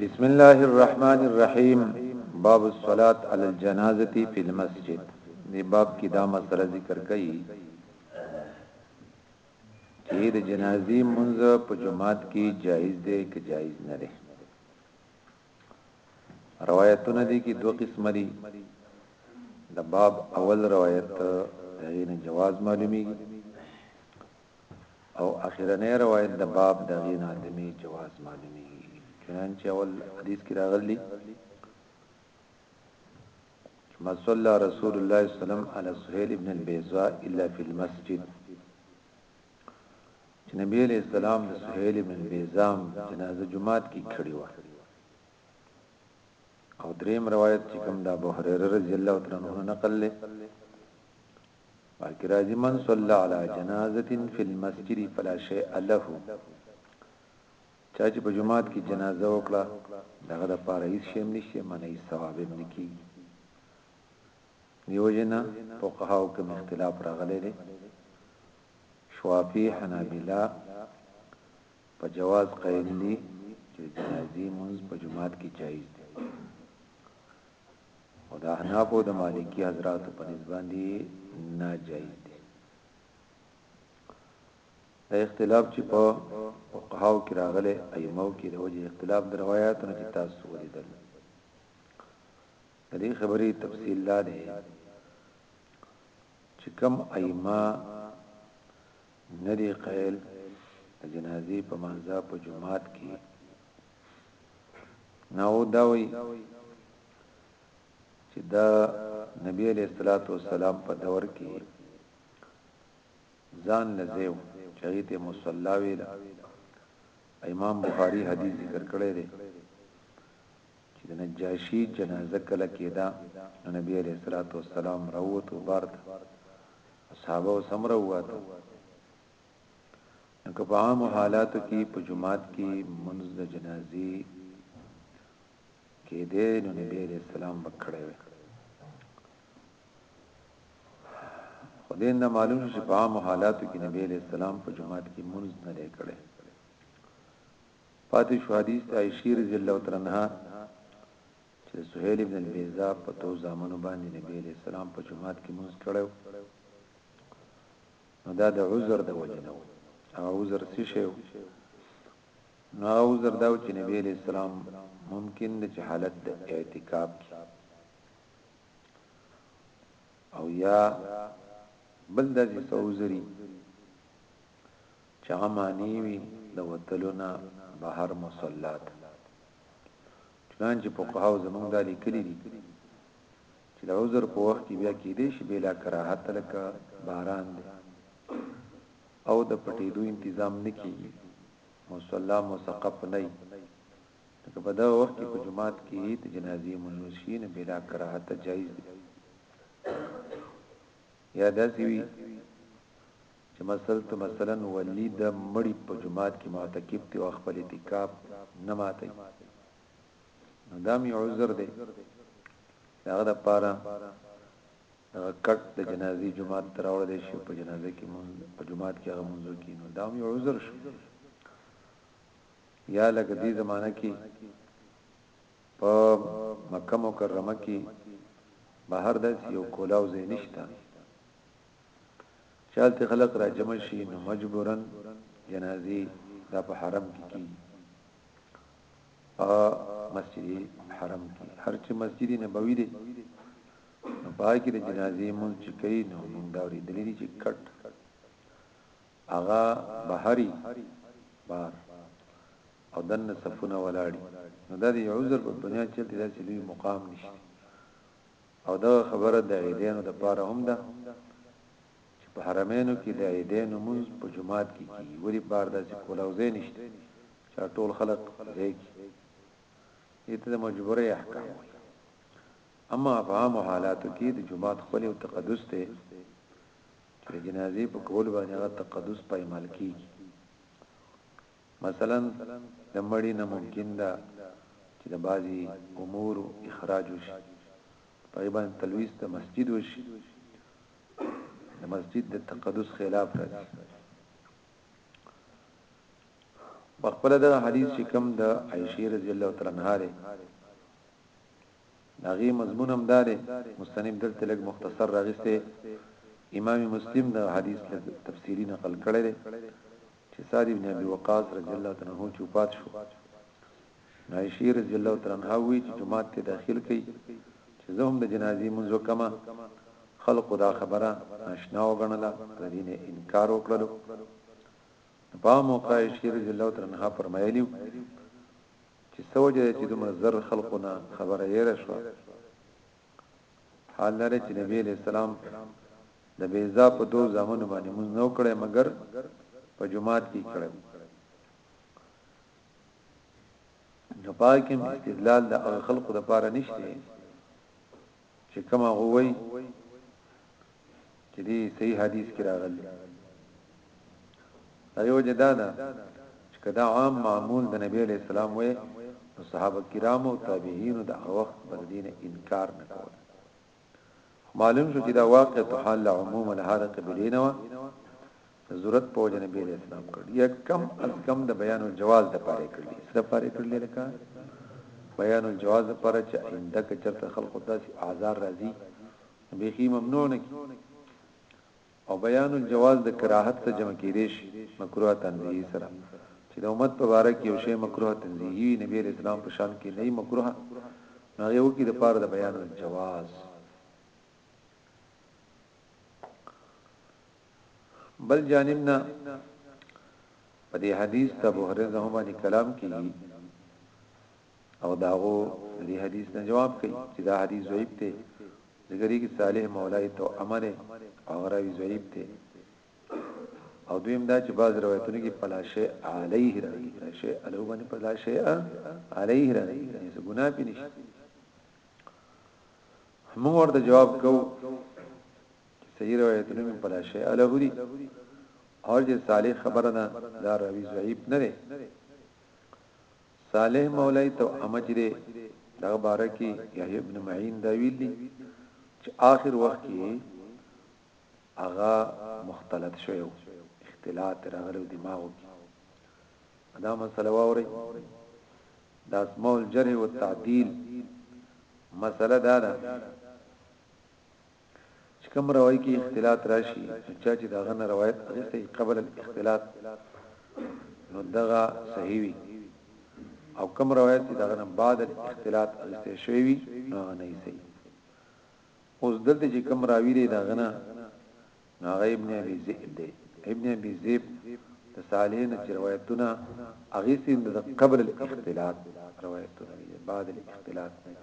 بسم الله الرحمن الرحیم باب الصلاة علی الجنازه فی المسجد دی باب کې دا مسله ذکر کړي چې د جنازي منځ په جماعت کې جایز دی که جایز نه دی روایتونه دي کې دوه قسم دي د باب اول روایت دغه نه جواز معلومیږي او اخیرنې روایت د باب د غینا د می جواز معلومی چنانچه اول حدیث کې راغلی ما صلى رسول الله صلى الله عليه وسلم على سهيل بن البيضاء الا في المسجد چې نبی علیہ السلام د سهیل بن بیزام جنازه جمعات کې کړی و او دریم روایت چې کوم د ابو هريره رضی الله تعالی عنہ نقل لې باقی راځي من صلی علی جنازه فی المسجد فلا شیء له چا چې په جمعات کې جنازه وکړه دغه د پاره هیڅ شی نشته منه هیڅ ثواب نه کیږي دیو جنه فقهاو کم اختلاف راغلی دی شوافی حنابله په جواز قائل دی چې جنازي منز په جماعت کې جایز دی او د احناف او د مالکی حضرات په نسبت دی ناجایز دی دا اختلاف چې په فقهاو کې راغلي ایمو کې د وجه اختلاف د روایتونو چې تاسو ولیدل د دې خبرې تفصیل دا دی چې کوم ائمه ندی قائل د جنازي په منځه په جمعات کې نو دا وی چې دا نبی علیہ الصلوۃ والسلام په دور کې ځان لزیو چغیت مصلا ویلا امام بخاری حدیث ذکر کړی دی چې د نجاشي جنازه کله کېده نو نبي عليه الصلوة والسلام راووتو بار ته او صحابه اوس هم راووتو نو که په عامو حالاتو کې په جماعت کې منځ د جنازي کېده نو نبي عليه السلام بکړې وي دین نه معلوم شي په عام حالاتو کې نبی علیہ السلام په جماعت کې منځ نه لري کړي پاتې شو حدیث د عائشې رضی الله تعالی عنها چې د سهيل ابن البيزا په تو زامنو باندې نبی عليه السلام په جماعت کې مونږ کړو نو دا د عذر د وجه نه و هغه عذر څه شی و نو هغه عذر دا چې نبی عليه السلام ممکن د حالت د اعتکاف کې او یا بل د عذري چې هغه مانع وي د وتلو نه بهر مصلی ته چنانچه فقهاو زموږ دا لیکلي دي چې د عذر په وخت کې بیا کېدې شي بلا کراهت لکه باران دی او د پټېدو انتظام نکېږي مصلی مسقف نه لکه په دا وخت کې په جماعت کې د جنازې منوس شي نه بلا کراهت جایز دی یا داسې وي چې مثلته مثلاً ولي د مړي په جومات کې معتکف دی او خپل اعتکاف نه ماتوي نو دا مې عذر دی هغه د پاره دا کټ د جنازي جمعات تر اورل شي په جنازه کې مون په جمعات کې هغه منځو کې نو دا یو عذر شو یا لکه دې زمانہ کې په مکه مکرمه کې بهر د یو کولاو زې نشتا چې هلته خلک را جمع شي نو مجبورا جنازي دا په حرم کې کی په مسجد حرم کې هر چې مسجد نبوي دی نو باقي د جنازې مونږ چې کوي نو مونږ دا ورې دلی چې کټ اغا بهري بار او دنه صفونه ولاړی نو دا دی عذر په بنیاد چې دا چې لوی مقام نشته او دغه خبره د عیدینو د پاره هم ده چې په حرمینو کې د عیدینو مونځ په جماعت کې کیږي ولی بار داسې کولاو ځای نشته چې ټول خلک ځای کې دې ته د مجبورې احکام وي اما افهام حالاتو کې د جماعت خپل او تقدس ته چې جنازې په کول باندې هغه تقدس پایمال کیږي مثلا د مړي نه ممکن ده چې د بعضي امورو اخراج وشي، په هغې باندې تلويث د مسجد وشي، د مسجد د تقدس خلاف راځي. په خپل دغه حديث چې کوم د عائشه رضی الله تعالی عنها دی داغي مضمون هم داره مستنیب دلته لګ مختصر راغسته امام مسلم د حدیث له تفسیری نقل کړی دی چې سعد بن ابي وقاص رضی الله تعالی عنه چې وفات شو نو عائشه رضی الله تعالی عنها وی چې جمعات ته داخل کړي چې زه هم د جنازې منځ وکما خلق دا خبره ناشنا وګڼله ردین انکار وکړلو په موقع عائشه رضی الله تعالی عنها فرمایلی چې سوجه چې دومره زر خلقونه خبره یې راشو حال دا دی چې نبی علیہ السلام د بیزا په دو زامنو باندې مونږ نو کړی مګر په جمعات کې کړی نو پاکم استدلال د هغه خلقو لپاره نشته چې کما غوي چې دی صحیح حدیث کې راغلی ایو جدا ده چې کدا عام معمول د نبی علی السلام وې صحابه کرامو او تابعین د وخت پر دین انکار نه کول معلوم شو چې دا واقع ته حال عموما هر قبلی نه و ضرورت په وجه نبی علیہ السلام کړ یا کم از کم د بیان الجواز د پاره کړل سره پاره کړل لکه بیان الجواز پر چې انده کې چرته خلق داسې آزار راځي بیخی ممنوع نه کی او بیان الجواز د کراهت ته جمع کیدی شي مکروه تنزیهی سره چې د امت په باره کې یو شی مکروه تنزیهی وي نبی اسلام په شان کې نه مکروه نه یو کې د پاره د بیان الجواز بل جانبنا په دې حدیث ته بوهره زهمانی کلام کیږي او داغو دې حدیث نه جواب کوي چې دا حدیث ضعیف دی ذکرې کې صالح مولای تو امر او راوی ضعیف دی او دویم دا چې بعض روایتونو کې پلاشه علیه راځي پلاشه الو باندې پلاشه علیه راځي یعنی څه ګناه پې نشته موږ ورته جواب کوو صحیح روایتونه من پلا شی الهری اور چې صالح خبره نه دا راوی ضعیف نه دی صالح مولای تو امجری دغه باره کی یحیی ابن معین دا ویل دی چې آخر وخت کی اغا مختلط شوی و اختلاط راغلی دماغو کی دا مسله واوري دا اسماء الجرح والتعديل مسله دا ده چې کوم راوي کې اختلاط راشي نو چا چې داغه نه روایت اغسته قبل الاختلاط نو دغه صحیح وي او کوم روایت چې داغه نه بعد الاختلاط اغسته شوی وي نو هغه نه صحیح اوس دلته چې کوم راوي دی داغه نه هغه ابن ابي ذئب دی ابن ابي ذئب د صالحین چې روایتونه اغسته د قبل الاختلاط روایتونه بعد الاختلاط نه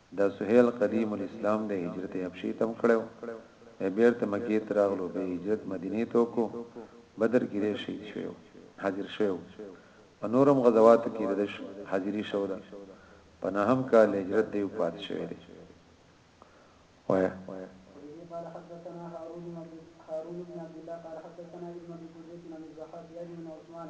دا سهيل قديم الاسلام دی هجرت يې حبشې ته هم کړی وو بيا بيرته مکې ته راغلو بيا يې هجرت مدينې ته وکړو بدر کي دی شهيد شوی وو حاضر شوی وو په نورو هم غزواتو کي دده حاضري شوه ده په نهم کال له هجرت دی وفات شوی دی وایه. وبه قال حدثنا هارون بن عبد هارون بن عبد الله قال حدثنا ابن ابي بردة عن الضحاك يعني بن عثمان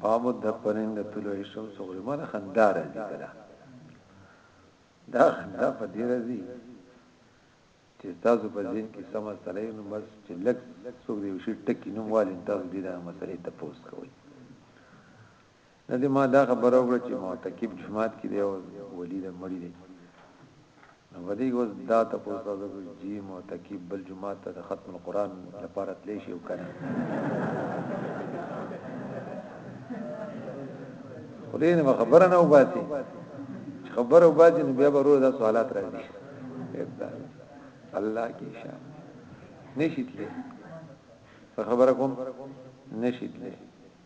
باب الدفرین د طلوع الشمس غرمه د خندا راځي کړه دا خندا په دې راځي چې تاسو په ځین کې سم مسله نو بس چې لک څوک دی شي ټکی نو والي تاسو دې دا مسلې ته پوس کوي نه دې ما دا خبره وکړه چې معتکب جماعت کې دی او ولی د مړی دی نو په دې کې اوس دا تپوس تاسو کوي جی معتکف بل جمعه ته د ختم القرآن لپاره تللی شي او کنه خو دې نه خبره نه وباسي خبره وباسي نو بیا به روز دا سوالات راځي الله کې شان نشي تللی خبره کوم نشي تللی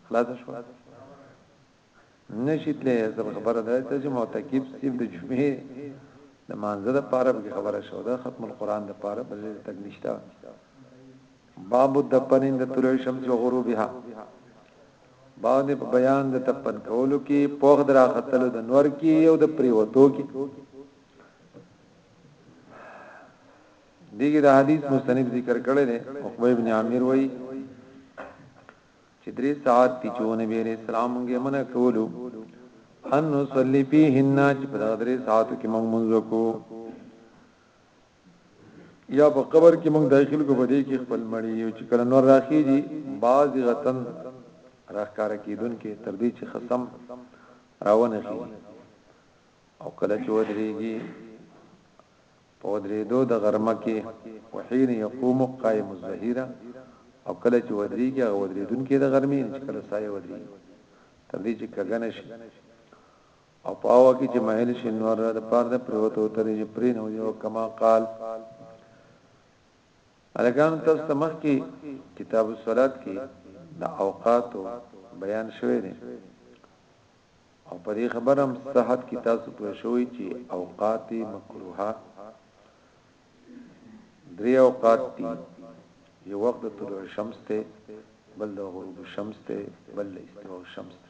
خلاص شو نشي تللی اصل خبره دا ده چې معتکف صرف د جمعې د مانزه د پاره به خبره شو دا ختم القرآن د پاره بل تک نشته باب الدپنین د طلوع شمس و غروبها باندې په بیان د تپن کولو کې پوخ درا خطلو د نور کې او د پریوتو کې دیګه د حدیث مستند ذکر کړل دی عقبه ابن عامر وای چې درې ساعت دي چې نبی عليه السلام مونږه منع کولو ان نصلي فيهن چې په دغه درې ساعتو کې مونږ مونږ کو یا په قبر کې مونږ داخل کو بده کې خپل مړی یو چې کله نور راخیږي باز غتن راخکار کیدون کې تر دې چې خصم راونه خي او کله چې ودرېږي په ودرېدو د غرمه کې، وحين يقوم قائم الظهيره، او کله چې ودرېږي هغه ودرېدونکی د غرمې، يعنې چې کله سايه ودرېږي تر دې چې کږه نه شي، او په هغه کې چې مهيل شي نور د پاره د پرېوتو تر دې چې پرېنوځي، او کما قال. هلکانو تاسو ته مخکې کتاب الصلات کې د اوقاتو بيان شوی دی، او په دې خبره هم صحت کې تاسو پوه شوي چې اوقات مکروهه درې اوقات دي یو وخت د طلوع شمس ته بل د غروب شمس ته بل د استواء شمس ته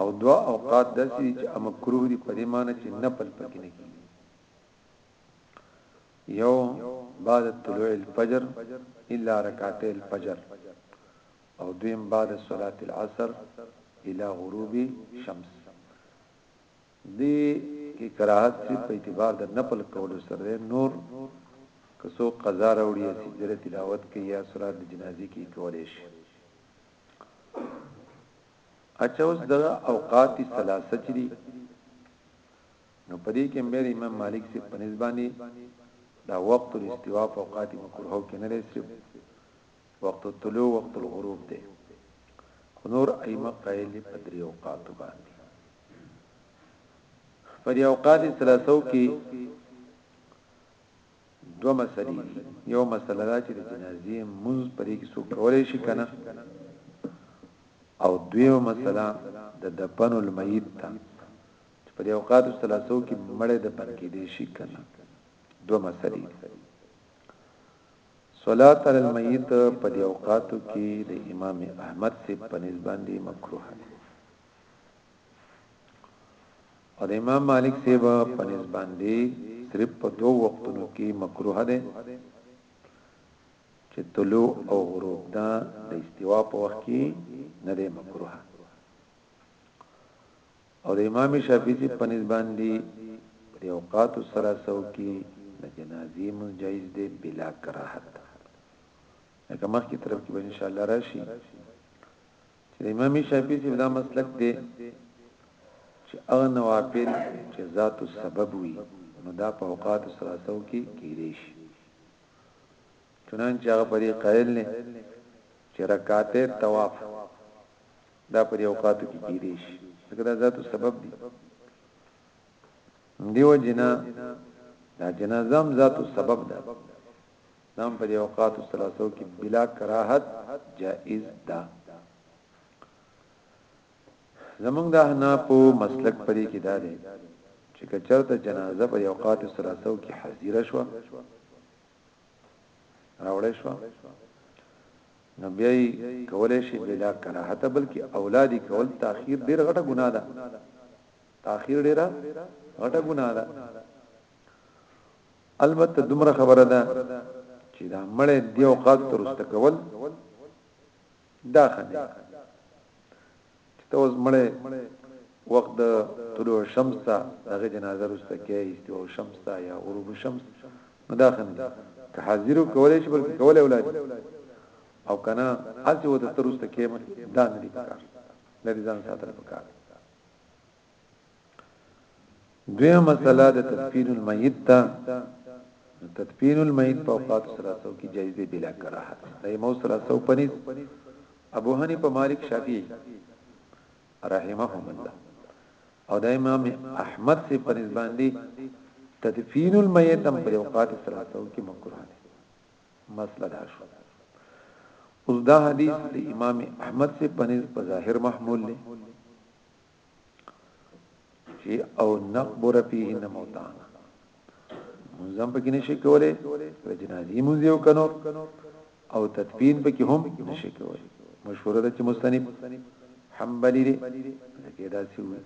او دوا اوقات داسې چې مکروه دي په دې معنی چې نه پل پکې نه کیږي یو بعد طلوع الفجر الا رکعتي الفجر او دویم بعد صلاة العصر الی غروب شمس دی کی کراهت سی په اعتبار د نفل کولو سره دی نور که څوک قضا راوړي یا سجده تلاوت کوي یا صلاة د جنازی کی کولای شي اچھا اوس د اوقات ثلاثه چي دي نو پدې کې مېر امام مالک سي په نسبانه دا وخت الاستواء په اوقات مکروه کې نه لري وقت الطلوع وقت الغروب دی خو نور ائمه قائل دي په درې اوقاتو باندې په دې اوقات ثلاثو کې دو مسلې دي یو مسله دا چې د جنازې منځ پرې کې څوک کولای شي کنه او دویو مسله د دفن المیت ته چې په دې اوقات ثلاثو کې مړې د پنکې دي شي کنه دو مسلې صلات علی المیت په دې اوقاتو کې د امام احمد صیب په نسبت باندې مکروه ده او د امام مالک صیب په نسبت باندې صرف په دوه وختونو کې مکروه ده چې طلوع او غروب دا د استوا په وخت کې نه دی مکروه او د امام شافعي صیب په نزد باندي په دې اوقات الثلاثو کي د جنازې لمونځ جائز دی بلا کراهت لکه مخکې طرف کې به ان شاء الله راشي چې امام شافعي صاحب دا مسلک دی چې هغه نوافل چې ذات السبب وي نو دا په اوقات سلاسو کې کېږي شي چنانچه هغه پرې قائل نه چې رکعاتې طواف دا په اوقاتو کې کېدې شي ځکه دا ذاتو سبب دي دیو جنا دا جنازم ذاتو سبب ده نام په اوقاتو ثلاثو کې بلا کراهت جائز ده زمونږ د حنا په مسلک پرې کې دا دی چې کچرته جنازه په اوقاتو ثلاثو کې حاضر شوه راوړې شو نو بیا کولای شي بلا کراهت بلکې اولادي کول تاخير ډیر غټه ګناه ده تاخير ډیره غټه ګناه ده البته دومره خبره ده چې دا مړې دی اوقات ترسته کول دا خدای چې ته اوس مړې وخت د طلوع شمس ته دغه جنازه رسته کې استو شمس ته یا غروب شمس نو دا خنه که حاضر کولای شي بلکې کولای اولاد او کنه اسی و د ترسته کې دا نه دی پکار لري ځان ساتل پکار دویمه مسله د تدفین المیت ده تدفین المیت په اوقات ثلاثه کې جایز دی بلا کراهت دای مو ثلاثه پنځ ابو حنیفه مالک شافعی رحمهم الله او د امام احمد سی پنځ باندې تدفین المیت هم په اوقات ثلاثه کې مکروه دی مسله دا شو اوس دا حدیث د امام احمد سی پنځ په ظاهر محمول دی چې او نقبر فيهن موتانا منظم پکې نشي کولای د جنازي مونږ یو کنو او تدفین پکې هم نشي کولای مشهور ده چې مستنیب حنبلی دی لکه دا سی وي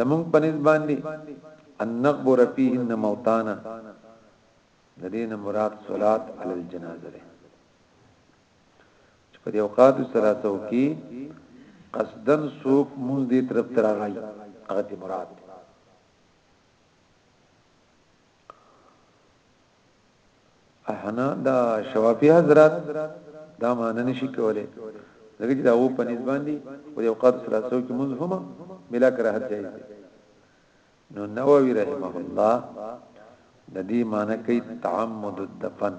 زمون په نسبت باندې ان نقبر فيهن موتانا د دین مراد صلات علی الجنازه ده چې په دې اوقات ثلاثه کې قصدن سوق مونږ دې طرف تراغای هغه ته مراد احنا دا شوافی حضرات دا معنی نشي کوله لکه چې دا و په نسبت باندې او یو قات ثلاثه کې مونږ هم ملا کراهت جایز دی نو نووي رحمه الله د دې معنی کوي تعمد الدفن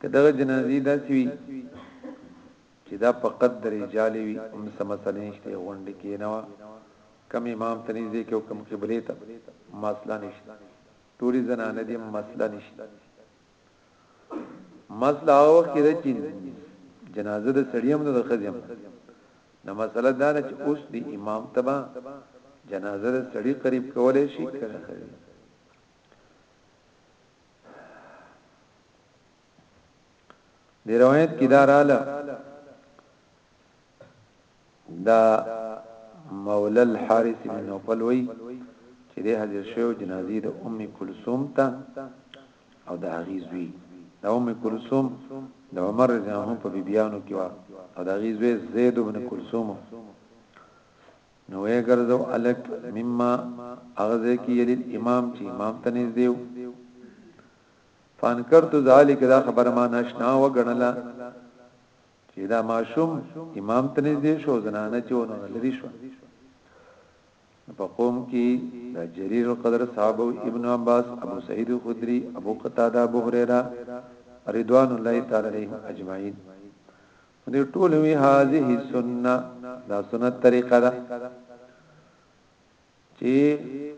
که دغه جنازې داسې وي چې دا فقط د رجال وي هم څه مسله نشته غونډې کینوه کوم امام ته نږدې کې او کوم قبلې ته مسله نشته ټولې زنانه دې مسله نشته مسله هغه وخت کې ده چې جنازه د سړی هم نه د ښځې هم نه مسله دا نه چې اوس دی امام تبا جنازه د سړی قریب کولای شي کړه خري دی روایت کی دار آلا دا مولا الحارث بن نوفل وی چې د حاضر شوی جنازې د ام کلثوم ته او د هغې زوی د ام کلثوم د عمر رضی الله عنه په بیبيانو کې وا او د هغې زوی زید بن کلثوم نو وې ګرځو الک مما اغزه کی یلی امام چې امام ته نږدې و فانکرت ذالک دا خبر ما ناشنا وګڼله چې دا ماشوم امام ته نږدې شو زنانه چې ونه لري شو په قوم کې د جرير القدر صاحب ابن عباس ابو سعید الخدری ابو قتاده ابو هريره رضوان الله تعالی علیهم اجمعین دې ټول وی هذه سنت دا سنت طریقه ده چې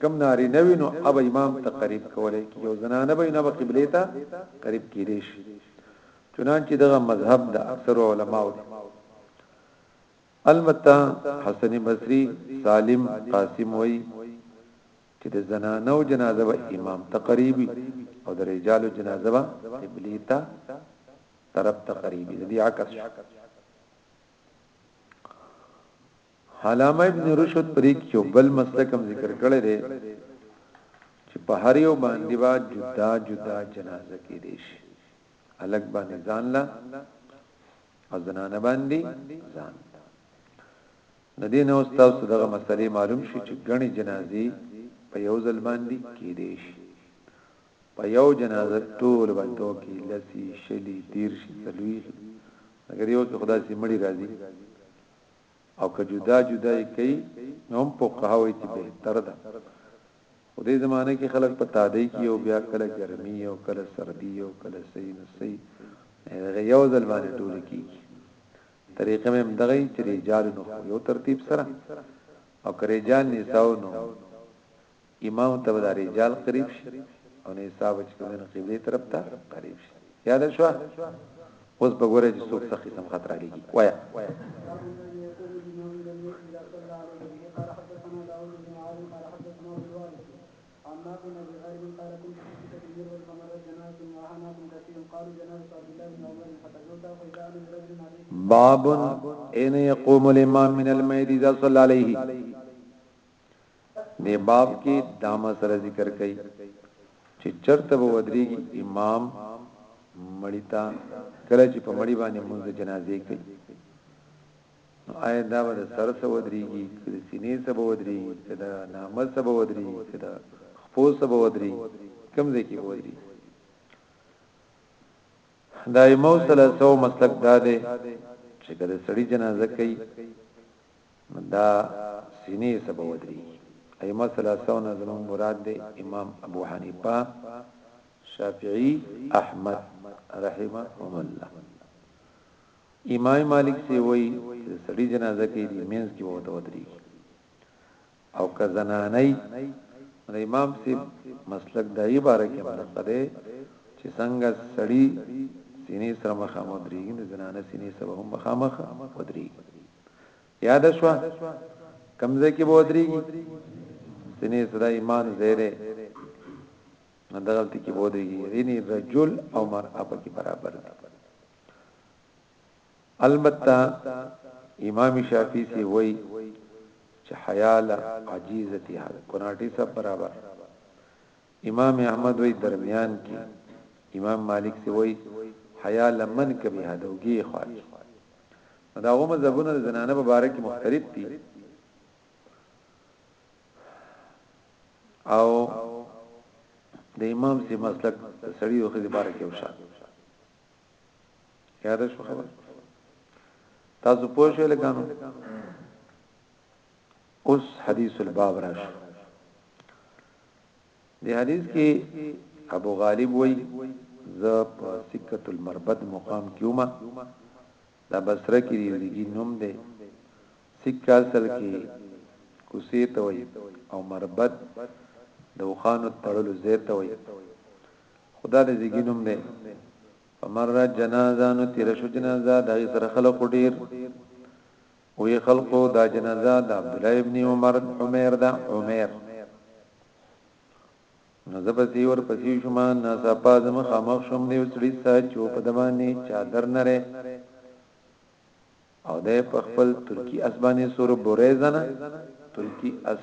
کم ناری نوی نو اب امام ته قریب کولای کی یو زنانه به نه قبله ته قریب کیدې شي چنانچې دغه مذهب د اکثر علماو دی البته حسن بصری سالم قاسم وای چې د زنانه او جنازه به امام ته قریبي او د رجالو جنازه به قبله ته طرف ته قریبی دی عکس شو علامه ابن رشد پرې کې بل مسلک هم ذکر کړی دی چې په هر یو باندې با جدا جدا جنازه کې دي شي الګ باندې ځان لا او زنانه باندې ځان د دې نو تاسو دغه مسلې معلوم شي چې غني جنازي په یو ځل باندې کې دي شي په یو جنازه ټول بندو کی لسی شلی دیرشی څلویښی مګر یو کی خو داسی مړی راځی او که جدا جدا یی کئی نو هم فقها وایی چی بهتر ده خو دی زمانه کی خلق په تادی کی او بیا کله ګرمی او کله سردی او کله سی نو سی هغه یو ځل باندې ټول کیږي طریقه مې دغه چې رجال نو یو ترتیب سره او کرجال نساو نو امام ته به دا رجال قریب شي او نه حساب چې کوم نه قبله طرف ته قریب شي یاد شو اوس به ګوره چې څوک څه قسم خطر لګي وایا باب ان يقوم الامام من الميت اذا صلى عليه دې باب کې دا مسله ذکر کړي چې چرته به ودرېږي امام مړی تا کله چې په مړی باندې مونږ جنازې کوي نو آیا دا به سر سره ودرېږي کله سینې سره ودرېږي کله نامه سره ودرېږي کله خپو سره ودرېږي کوم ځای کې ودرېږي دا یو مسله سو مسلک دا دی چې کله سړی جنازه کوي نو دا سینې ته به ودرېږي. ائمه ثلاثه نه زموږ مراد دی امام ابو حنیفه، شافعي، احمد رحمهم الله. امام مالک سي وایي چې د سړي جنازه کې دې مینځ کې به ورته ودرېږي. او که زنانه وي نو د امام صیب مسلک ددې باره کې هم نقل دی چې څنګه سړي سینې سره مخامخ درېږي نو زنانه سینې سره هم مخامخ ودرېږي یاد شو کمزه کې به ودرېږي سینې سره ایمان زیره دغلت کې به ودرېږي یعنی رجل او مرأه په کې برابر دي البته امام شافعی صیب وایی چه حیا له عجیزتها ده کناټی صاحب برابر امام احمد وایی درمیان کی امام مالک صیب وایی حیا له منکبها ده اوږی خوا کی نو دا غومه زبونه د زنانه په باره کې مختلف دي او د امام سي مسلک سړی او خزي باره کې وشا یاد شو خبر تاسو پوه شئ لګانو اوس حدیث الباب راش دی حدیث کې ابو غالب وای ز په سکۃ المربد مقام کیوما دا بصره کې دیږي نوم دی سکه اصل کې کوسې ته وای او مربد د وخانو تړلو زیته وای خدا د زیګی نوم دی فمر جنازه نو تیر شو جنازه دا غي سره خلق ډیر وی خلقو دا جنازه د عبد الله ابن عمر عمر دا عمر نو زبسی ور پسی شما نا سپا زم خامخ شوم دی وسړی سا چو په دمانه چادر نره او د خپل ترکی اسبانی سور بوریزنه ترکی اس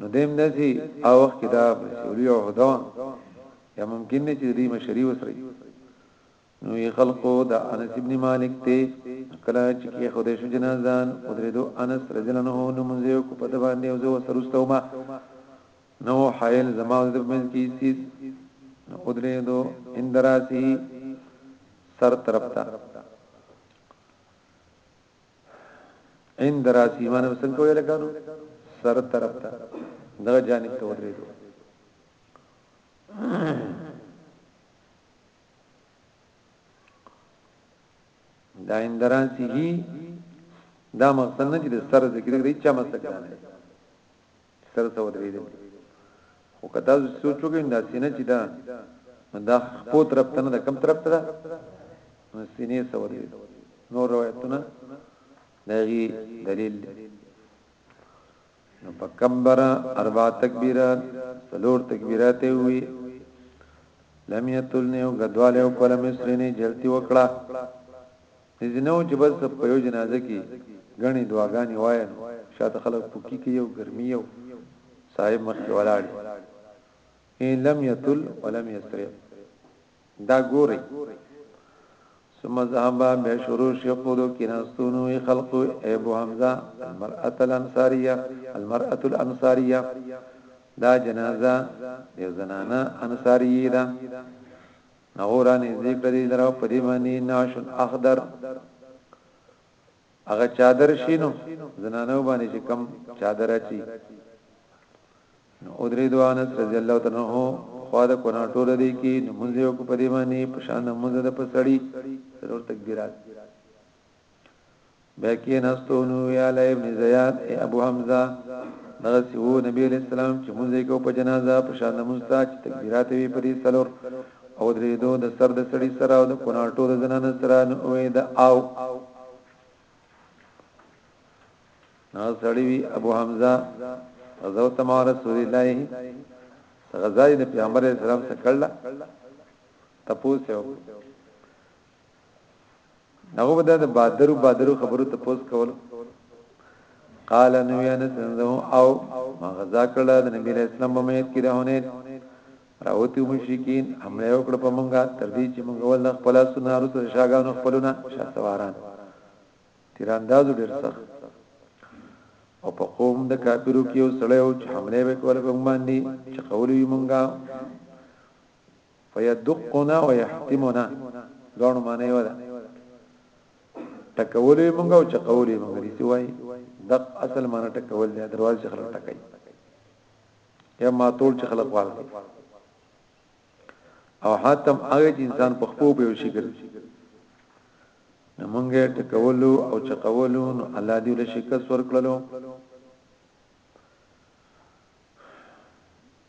نو دیم دسی او وخت کې دا مسئولی او هدا یا ممکن نه چې دې مشری وسري نو یې خلقو د انس ابن مالک ته کله چې کې خو دې شو جنازان او درې دو انس رضی الله عنه نو مونږ یو کو په د باندې او زه وسرستو ما نو حائل زما د من کې سیس نو درې دو اندراسی سر طرف ته عند راسی معنی څنګه کوی لکانو سر طرف ته دغه جانب ته ودرېدو دا اندران سی هی دا مقصد نه چې سر ذکر لري چا مسله نه سر ته ودرېدل خو که تاسو سوچ وکړئ دا سینه چې دا دا خپو طرف ته نه ده کم طرف ته ده نو سینې ته ودرېدل نور روایتونه دغه دلیل دی نو پکبر اربع تکبیرات سلور تکبیرات وی لم یتلنه غدواله او کلم سرینه جلتی وکړه ځینې وو چې بس په یو جنازه کې ګڼې دعاګانې وایې نو شاته خلک پوکي کوي او ګرمي او صاحب مخ کې ولاړ ان لم یتل ولم یسرع دا ګوري ثم ذهب به شروع شقودو کیناستونو خلق ابو حمزه المرأه الانصاریه المرأه الانصاریه دا جنازه یو زنانه انصاریه ده نو را نږدې کړه دې لره په دې باندې نعش اخضر هغه چادر شینو زنانو باندې چې کم چادر اچي نو او درې دوه انس رضی الله تعالی عنہ خو دا کونه ټول دي کې نمونځ یو په دې باندې په شان مونږ د پسړی ضرور تکبیرات بیا کې نستو نو یا علی ابن زیاد ای ابو حمزه دغه سی وو نبی علیہ السلام چې مونږ یې کو په جنازه په شان مونږه چې تکبیرات وی په دې سلور او درې دو د سر د سړی سره او د کوناټو د زنانه سره نو وې د او نو سړی وی ابو حمزه غزوت ما رسول الله غزای د پیغمبر اسلام څخه کړل تپوس یو هغه به د بادرو بادرو خبرو ته پوس کول قال نو یا نسنده او مغزا کړل د نبی اسلام په میت کې راهونه راوتی مشرکین حمله وکړه په منګه تر دې چې موږ ول خپل سنارو سره شاګانو خپلونه شاسواران تیرانداز ډیر سخت او په قوم د کافرو کې یو سړی او چې حمله وکړه په باندې چې قول یې مونږه فیدقنا ویحتمنا دوانو معنی یو ده ټکولې مونږ او چقولې مونږ دي سی وای دق اصل معنی ټکول دی دروازه چې خلک ټکای یا ما تول چې خلک وال او حاتم هغه چې انسان په خپل به شي ګرځي نو مونږه ټکولو او چقولو نو الله دې له شکست ورکړلو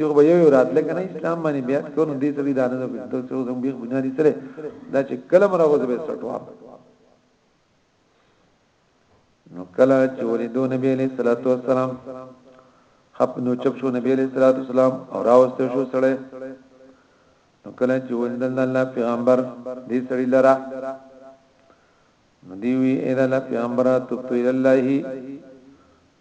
یو به یو راتل کنه اسلام باندې بیا کونو دې سړي دا نه کوي ته څو زم بیخ بنیادی سره دا چې کلم راغو زبې سټوا نو کله چې ولیدو نبی علیہ الصلوۃ والسلام خپ نو چپ شو نبی علیہ الصلوۃ والسلام او راوسته شو سره نو کله چې ولیدل الله پیغمبر دې سړي لرا نو دی وی اې الله پیغمبره تو تو الله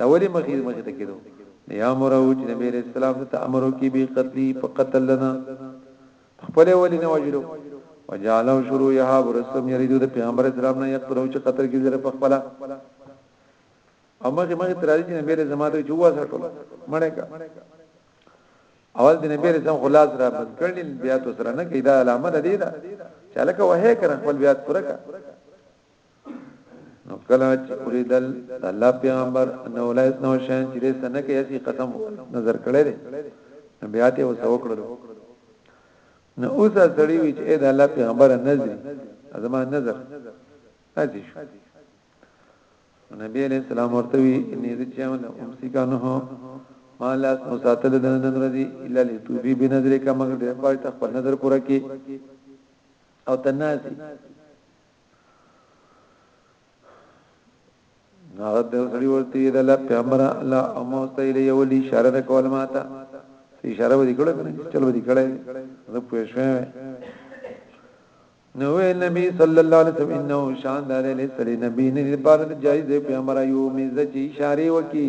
دا ولی مخی مخی ته کېدو یا مرو چې نبی علیہ السلام ته امر وکي به قتلی په قتل لنا خپل ولی نه وجلو وجالو شروع یها برسم یریدو د پیغمبر اسلام نه یقتلو چې قتل کې زره په خپل او مخه مخه تر دې نبی علیہ السلام ته جوه سره ټول مړه کا اول د نبی رسول خلاص را بند کړل بیا تو سره نه کیدا علامه ده دی دا چاله کا وه کړ خپل بیا پوره کا نو کله چې اوریدل د الله پیغمبر ان اولایت نو شان چې دې سنه کې اسی قسم نظر کړی دی بیا ته وسو کړل نو اوس سړی وی چې د الله پیغمبر نظر ازما نظر اسی شو نبی علیہ السلام ورته وی ان دې چې موږ امسکانه ما لاس نو ساتل د نن ورځې الا لتوبی بنظر کا مگر دې پای ته خپل نظر پوره کی او تناسی هغه د سړي ورته د الله پیغمبر الله اموت الی ولی اشاره د کول ماته اشاره ودی کړه کنه چل ودی کړه زه پوه شوم نو نبی صلی الله علیه وسلم انه شان دار علی سری نبی نه لپاره جایز پیغمبر یو میزه چې اشاره وکي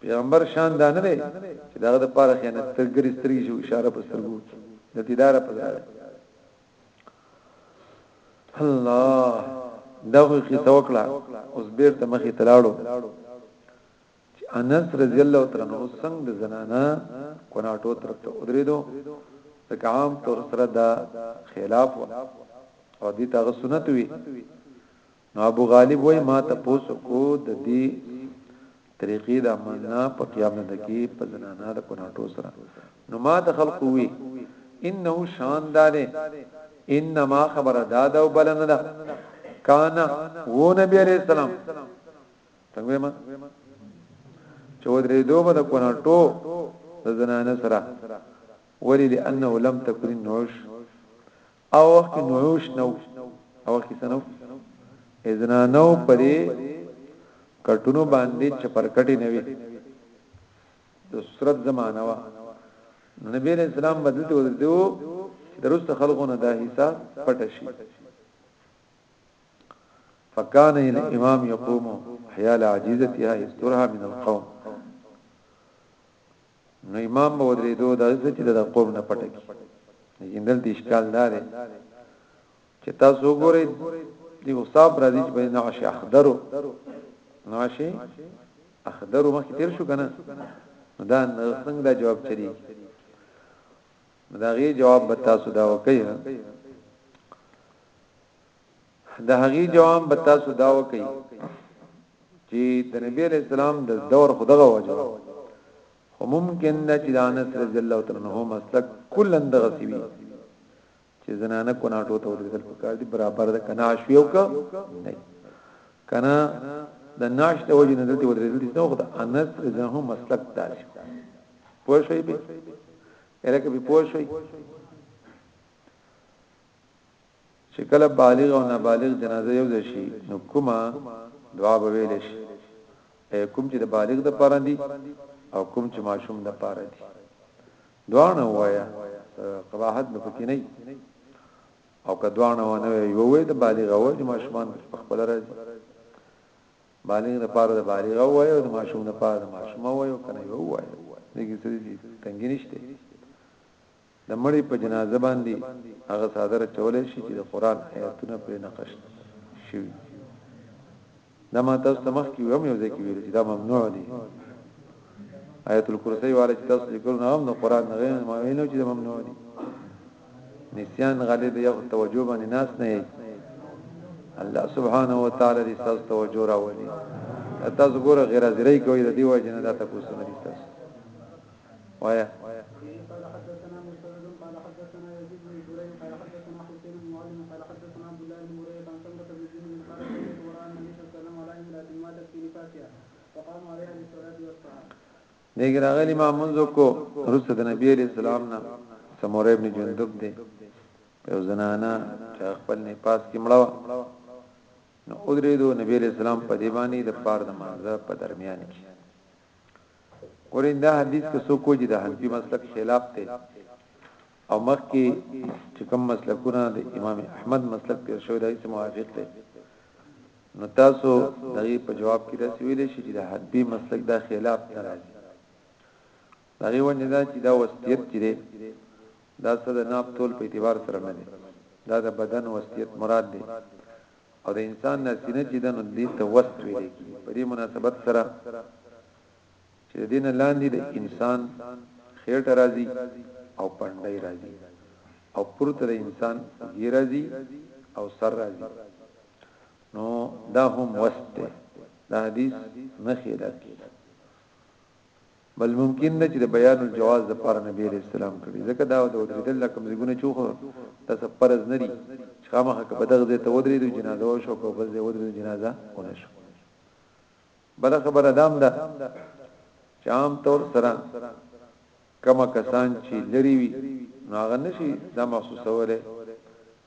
پیغمبر شان دا نه دی چې داغه د پاره خیانت سترګری سترګی شو اشاره په سترګو کې د دیدار په ځای الله دغه قصه وکړه اوس بیرته مخې تلاړو چې انس رضی الله تعالی عنہ څنګه د زنانا کوناټو ترته ودریدو ځکه عام طور سره دا خلاف او دي تاسو سنت وي نو ابو غالب وای ما ته پوسو کو د دې طریقې د مننا په قیام نه دکی په زنانا د کوناټو سره نو ما د خلق وی انه شان داله انما خبر دادا او بلن دا کانا و نبی علیہ السلام څنګه ما چودري دوبه د کوناټو د زنانه سره ولی لانه لم تکن نوش او وخت نووش نو او وخت سنو اذن نو پرې کټونو باندې چپرکټي نوي د سرت زمانہ وا نبی رسول الله بدلته ودرته درست خلقونه دا حصہ پټ شي فکان الامام یقوم حیال عجیزتها استرها من القوم نو امام به ودرېدو د عزت چې د قوم نه پټه کی لیکن دلته اشکال دار چې تاسو وګورئ دی اوصاف راځي چې بین عش اخدرو ناشي اخدرو مخ تیر شو کنه دا څنګه دا جواب چری دا غي جواب به تاسو دا وکي د هغي جواب به تاسو دا وکي چې د نبی علیہ السلام د دور خدغه وجو خو ممکن ده چې د انس رضی الله تعالی عنہ مسلک کلن دغه سی وي چې زنانه کو ناټو ته ورسېدل پکار دي برابر ده کنا شویو کا نه کنا د ناش ته وجه نه دلته ورسېدل دي نو خدای انس رضی الله عنه مسلک دار پوه شوي به الکه به پوه شوي چې کله بالغ او نابالغ جنازه یو ځای شي نو کومه دعا به ویل شي اي کوم چې د بالغ د پاره دي او کوم چې ماشوم د پاره دي دوانه وایا قباحت نه پکې نه او کدوانه ونه یو وې د بالغ او د ماشومان په خپل راځي بالغ د پاره د بالغ او یو د ماشوم د پاره د ماشوم او یو کنه یو وای دغه څه دي تنګی نشته د مړي په جنازه باندې هغه څادر اچولی شي چې د قران آیاتونه پرې نقش شوي دا ما تاسو ته مخکې ویم یو ځکه ویل چې دا ممنوع دي آیت الکرسی والا چې تاسو ذکر نه هم د قران نه غیر ما وینو چې ممنوع دي نسیان غالب یو توجه باندې ناس نه یي الله سبحانه و تعالی دې تاسو توجه راوړي تاسو ګوره غیر حاضرې کوي د دیو جن دا تاسو نه دي تاسو وايه. دې کې راغلي ما منځ کو رسد نبی عليه السلام نه سمور ابن جندب دې په زنانا چې خپل نه پاس کې مړو نو اودریدو نبی عليه السلام په دی باندې د پاره د مانزه په درمیان کې ګورې دا حدیث که څوک وجه د حنفي مسلک خلاف ته او مخکې چې کوم مسلکونه د امام احمد مسلک تیر شوی دی چې موافق دی نو تاسو دغه په جواب کې دا ویل شي چې د حنفي مسلک دا خلاف نه راځي دغه وجه دا چې دا وصیت چې دی دا څه د ناب تول په اعتبار سره نه دی دا د بدن وصیت مراد دی او د انسان نه سینه چې دنو دې ته وست ویلې کی په دې مناسبت سره چې دینه لاندې د انسان خېټه راځي او پندای راځي او پورته د انسان ګیر راځي او سر راځي نو دا هم وست ده دا حدیث نه خیلت بل ممکن نه چې د بیان الجواز د پاره نبی علیہ السلام کړي ځکه دا د ودریدل د کمزګونه چوخه د سپرز نری چې خامخه په دغه ځای ته ودریدو جنازه او شو په بل ځای ودریدو جنازه ونه شو بل خبره دام ده چې عام طور سره کما کسان چې لري وي نو هغه نشي دا محسوسوله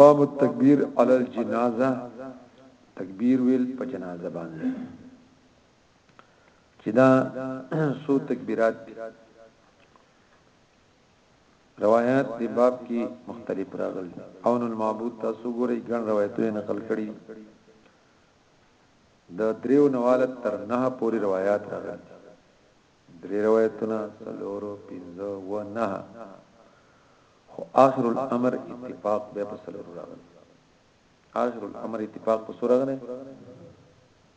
باب التکبیر علی الجنازه تکبیر ویل په جنازه باندې چې دا سو تکبیرات دي روایت دی باب کې مختلف راغل دي او نو المعبود تاسو ګورئ ګڼ روایتونه نقل کړي د دریو نوالت تر نه پوری روایت راغل دي درې روایتونه، څلور، پنځه، اووه، نهه، خو آخر الامر اتفاق بیا په څلورو راغلی. آخر الامر اتفاق په څو راغلی؟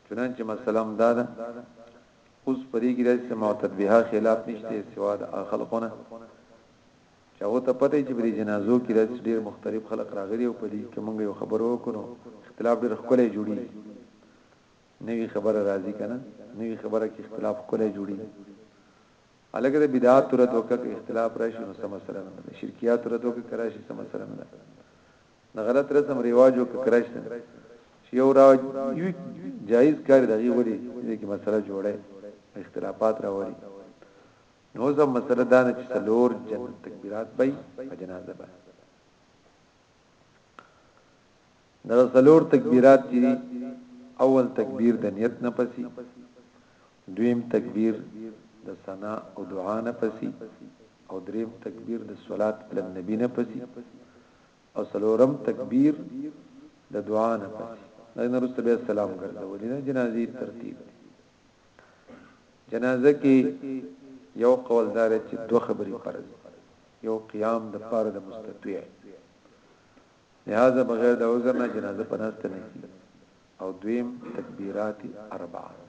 چنانچه مسله هم دا ده، اوس په دې کې راځي چې معتد بها خلاف نشته سوا د خلقونه چې هغه ته پته چې بری جنازو کې راځي ډیر مختلف خلق راغلي او په دې کې موږ یو خبرو وکړو اختلاف ډیر خلک جوړي نوی خبره راځي کنه نوی خبره کې اختلاف کولای جوړي الګ د بدعات تر دوکه کې اختلاف راشي نو سم سره نه ده شرکیات تر دوکه کې راشي سم سره نه ده د غلط رسم ریواجو کې کراش نه چې یو را یو جایز کار دغه وړي دې کې مسله جوړه اختلافات راوړي نو زم مسله دا نه چې څلور جن تکبیرات به جنازه به دا څلور تکبیرات چې دي اول تکبیر د نیت نه پسی دویم تکبیر د ثنا او دعا نه پسی او دریم تکبیر د صلات علی النبی نه پسی او څلورم تکبیر د دعا نه پسی دا نه رسول به سلام ګرځول نه جنازي ترتیب جنازه کې یو قول دار چې دوه خبرې فرض یو قیام د پاره د مستطیع لهذا بغیر د عذر نه جنازه پرست نه کی او دویم تکبیرات اربعه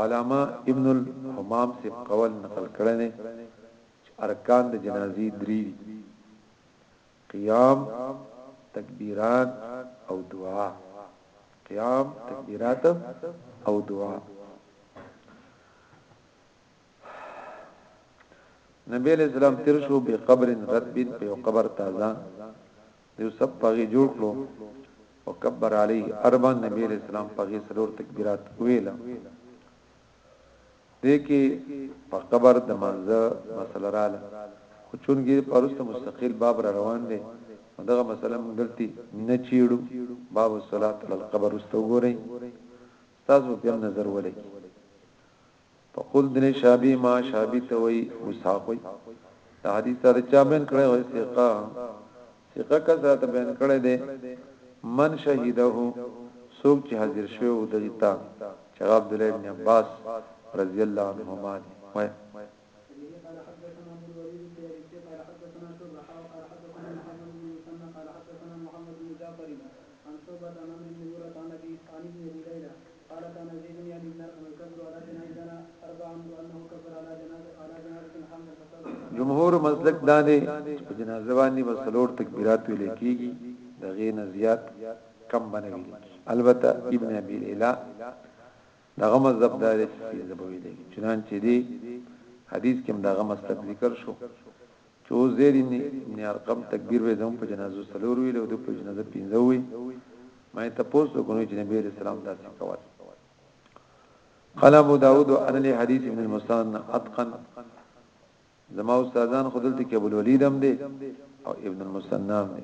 علامه ابن الحمام سے قول نقل کړی دی چې ارکان د جنازي درې دي قیام تکبیرات او دعا قیام تکبیرات او دعا نبی علیہ السلام تیر شو به قبر رتب په یو قبر تازه یو سب پغی جوړ کړو وکبر علی اربع نبی علیہ السلام پغی سلور تکبیرات ویلا دې کې په قبر د منځه مسله رااله خو چونګې پرسته مستقیل باب را روان دی دغه مسله موږ دلته نه چیړو باب الصلاه علی القبر استوګورئ تاسو په نظر ولګي فخذ من الشابي ما شابي ته وي مسحاق وي دا حدیث ته چا بین کړی وي ثقه ثقه کسره ته بین کړی دی من شهیده سوق چې حاضر شوی او دغیتا چې عبد الله ابن عباس رضی الله عنهما دی وای قال كان زيد يلي ابن ارقم يكبر على جنازه انا اربعا وانه كبر على جنازه على جنازه حمزه فكبر جمهور مسلک دا دی چې جنازه باندې به څلور تکبیرات ویل کیږي د غینه زیات کم بنوي البته ابن ابي ليلى دغه مذهب دار چې زبوي دي چنانچې دي حدیث کې دغه مسلک ذکر شو چه اوس زید ابن ابن ارقم تکبیر ویل زموږ په جنازو څلور ویل او د په جنازه پنځه ووی ما تپوس وکړو چې نبی رسول الله داسې کول قال ابو داود ان لي حديث ابن المسان اتقن زما استادان خدلته کې ابو الولید هم دي او ابن المسنام دي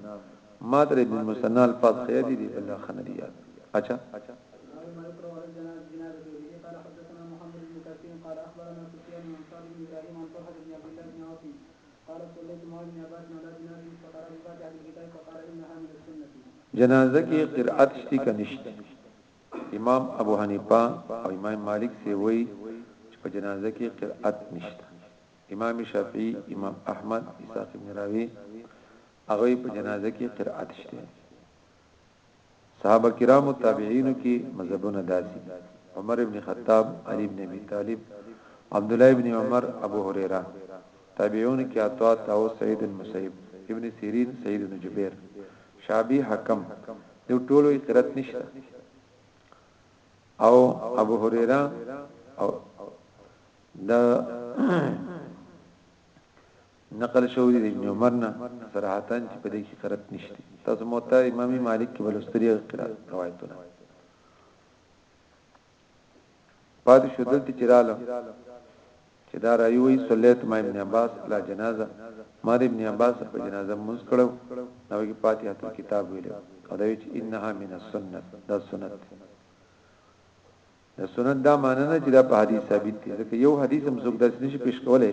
ما تر ابن المثنی الفاظ خیر دي بل لا خنه دي یاد اچھا جنازه کې قرأت شتي کنيشت امام ابو حنیفه او امام مالک سی وای چې په جنازه کې قرأت نشته امام شافعي امام احمد اسحاق بن راوي هغوی په جنازه کې قرائت شته صحابه کرام او تابعین کې مذهبونه داسي عمر ابن خطاب علي ابن ابي طالب عبد الله ابن عمر ابو هريره تابعون کې عطا تاو سعید المسیب ابن سیرین سعید بن جبیر شابی حکم د ټولو قرت نشته او ابو هريره او د نقل شوی دی د ابن عمر نه صراحتاً چې په دې کې قرت نشته تاسو موطا امام مالک کې بلوستری قرات روایتونه پاتې شو دلته چې رااله چې دا رايي وي صلیت ما ابن عباس لا جنازه ما ابن عباس په جنازه مونږ کړو نو کې فاتحه ته کتاب ویل او دا چې انها من السنت دا سنت د سنت دا معنی نه چې دا په حدیث ثابت دي ځکه یو حدیث هم څوک داسې نشي پیش کولای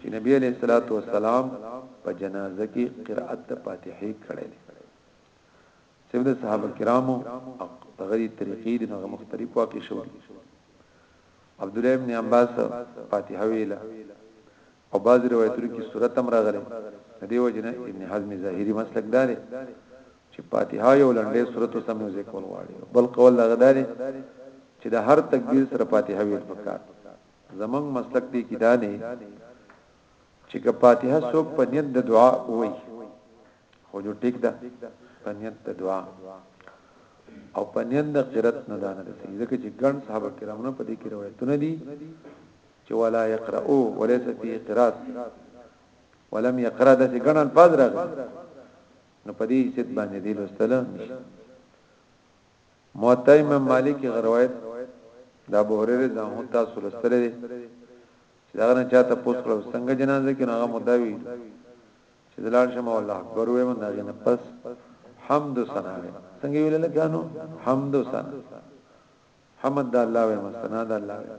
چې نبی علیہ الصلوۃ والسلام په جنازه کې قرأت د فاتحه کړي سبب صحابه کرامو غری طریقې د نغه مختلف واقع شو عبد الله ابن عباس فاتحه ویلا او بعضی روایتونو کې سورت هم راغلی د دې وجه نه ابن حزم ظاهری مسلک دا دی چې فاتحه یو لنډه سورت او سمې ځای کول غواړي بل قول دا غدا دی چې د هر تکبیر سره فاتحه ویل پکار زمنګ مسلک دی کې دا نه چې که فاتحه څوک په نیت د دعا وای خو جو ټیک ده په نیت د دعا او په نیت د قرت نه دانه دي ځکه چې ګڼ صحابه کرامو په دې کې روایتونه دي چې ولا يقرؤ وليس فيه قراءت ولم يقرأ د څه ګڼل پاز راغی نو په دې ست باندې دی لوستل موتایم مالک غروایت د ابو هريره زمو تاسو لوستل دي چې دا نه چاته پوس کړو څنګه جنازه کې هغه مداوي چې دلال شمه الله اکبر وې من داغه نه پس حمد سنا وې څنګه ویل کانو حمد سنا حمد د الله وې مستنا د الله وې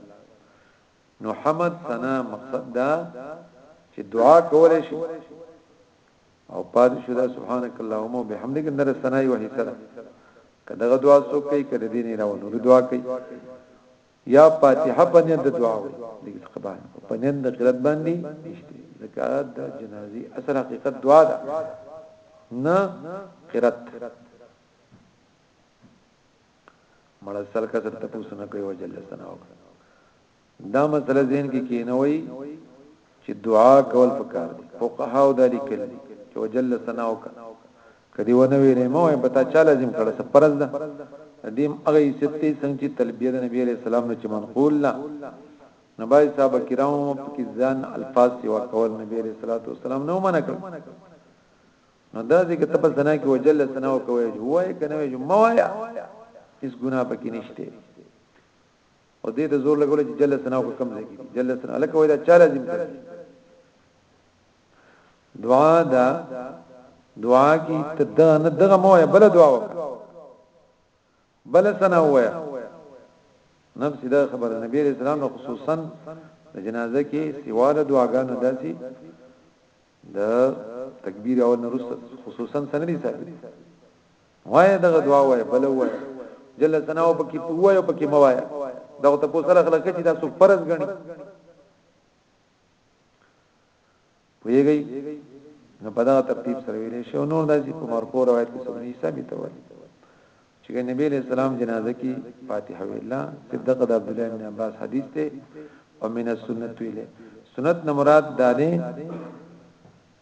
نو حمد ثنا مقصد دا چې دعا کولې شي او پاد شو دا سبحانك اللهم وبحمدك نر ثنا یو حصہ ده کداغه دعا سو کوي کده دې نه راو نور دعا کوي یا فاتحه باندې د دعا وې دې قبان باندې د قرات باندې نشته زکات د جنازي اصل حقیقت دعا ده نه قرات مړه سر کسر تپوس نه کوي وجل سنا وکړه دا مسله ذهن کې کینوي چې دعا کول پکار دي فقها او دالي کړي چې وجل سنا وکړه کدی ونه ویلې مو په تا چا لازم کړه څه فرض ده دیم هغه ستې څنګه چې تلبیه د نبی عليه السلام نه چې منقول لا نبای صاحب کرامو په کې ځان الفاظ سیوا کول نبی عليه الصلاه والسلام نو منع کړ نو دا ځکه ته په ثنا کې وجل ثنا وکوي چې وای کنه وای چې موایا هیڅ ګناه پکې نشته او دې ته زور لګول چې جل ثنا کو کم ځای کې جل ثنا لکه وای دا چا لازم کړ دعا دا دعا کې ته دا نه دغه موایا بل دعا وکړه بل ثنا وایا نفس دا خبر نبی رسول الله خصوصا جنازه کې سیواله دعاګانو داسي د تکبیر اول نه رسته خصوصا سندري ثابت وای دغه دعا وای بل وای جل ثناو پکې وای او پکې موایا دغه ته پوسره خلک چې دا څو فرض غني ویږي نو په دا ترتیب سره ویلې شو نور داسې په مرکو روایت کې څه نه ثابت وای چې د نبی علیہ السلام جنازه کی فاتحه ویلا چې دغه د عبد الله بن عباس حدیث ته او من السنت ویله سنت نه مراد دا دی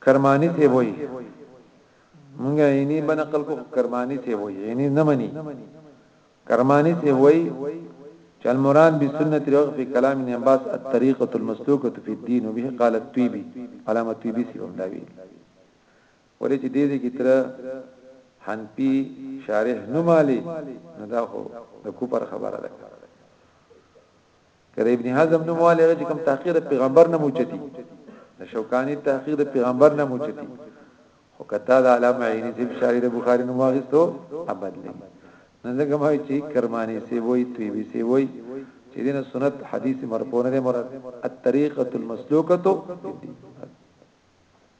کرمانی ته وای مونږه یې بنقل کو کرمانی ته وای یې نه مني کرمانی ته وای چې المراد بسنت رغ فی کلام ابن عباس الطریقه المسلوکه فی الدین وبه قال الطیبی علامه طیبی سی هم دا ویل ولې چې دې دې کې تر حنفي شارح نه مالي نه دا خو د کوپر خبره ده کړه ابن حزم نو مالي چې کوم تحقیر پیغمبر نه موچتي د شوکانی تحقیق د پیغمبر نه موچتی خو کته د علامه عینی سیب شاری د بخاری نو واغستو ابد نه نه ځکه ما چې کرمانی سی وای تویبی سی وای چې دینه سنت حدیث مرفوع نه مراد الطریقه المسلوکه